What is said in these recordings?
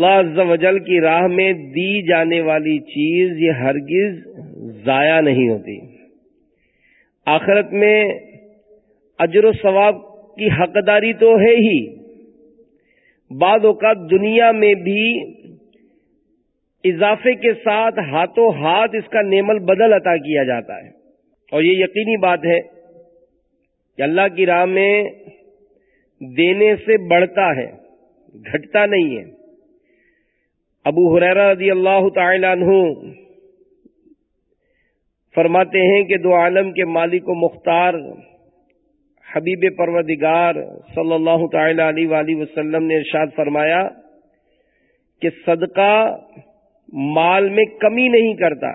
اللہ عز و جل کی راہ میں دی جانے والی چیز یہ ہرگز ضائع نہیں ہوتی۔ آخرت میں اجر و ثواب کی حقداری تو ہے ہی۔ بعد اوقات دنیا میں بھی اضافے کے ساتھ ہاتھوں ہاتھ اس کا نیمل بدل عطا کیا جاتا ہے۔ اور یہ یقینی بات ہے کہ اللہ کی راہ میں دینے سے بڑھتا ہے، گھٹتا نہیں ہے۔ ابو حریرہ رضی اللہ تعالی عنہ فرماتے ہیں کہ دو عالم کے مالک و مختار حبیب پروردگار صلی اللہ تعالی علیہ وآلہ وسلم نے ارشاد فرمایا کہ صدقہ مال میں کمی نہیں کرتا۔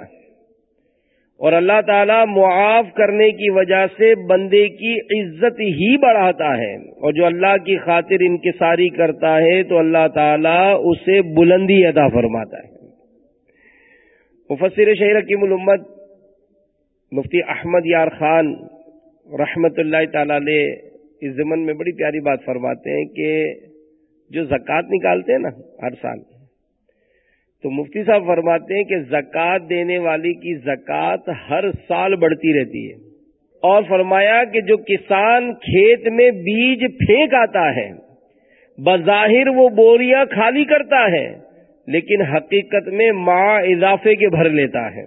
اور اللہ تعالی معاف کرنے کی وجہ سے بندے کی عزت ہی بڑھاتا ہے اور جو اللہ کی خاطر انکساری کرتا ہے تو اللہ تعالی اسے بلندی ادا فرماتا ہے۔ مفسر شہر کی ملمت مفتی احمد یار خان رحمت اللہ تعالی علیہ اس زمن میں بڑی پیاری بات فرماتے ہیں کہ جو زکوٰۃ نکالتے ہیں نا ہر سال تو مفتی صاحب فرماتے ہیں کہ زکوٰۃ دینے والی کی زکوٰۃ ہر سال بڑھتی رہتی ہے۔ اور فرمایا کہ جو کسان کھیت میں بیج پھینک آتا ہے، بظاہر وہ بوریاں خالی کرتا ہے، لیکن حقیقت میں ماں اضافے کے بھر لیتا ہے۔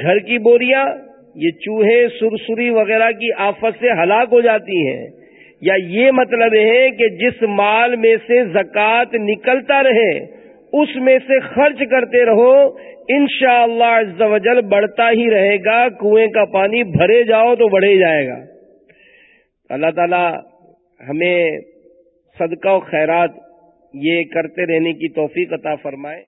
گھر کی بوریاں، یہ چوہے، سرسری وغیرہ کی آفت سے ہلاک ہو جاتی ہیں۔ یا یہ مطلب ہے کہ جس مال میں سے زکوٰۃ نکلتا رہے اس میں سے خرچ کرتے رہو، انشاءاللہ شاء اللہ بڑھتا ہی رہے گا، کنویں کا پانی بھرے جاؤ تو بڑھے جائے گا۔ اللہ تعالی ہمیں صدقہ و خیرات یہ کرتے رہنے کی توفیق عطا فرمائے۔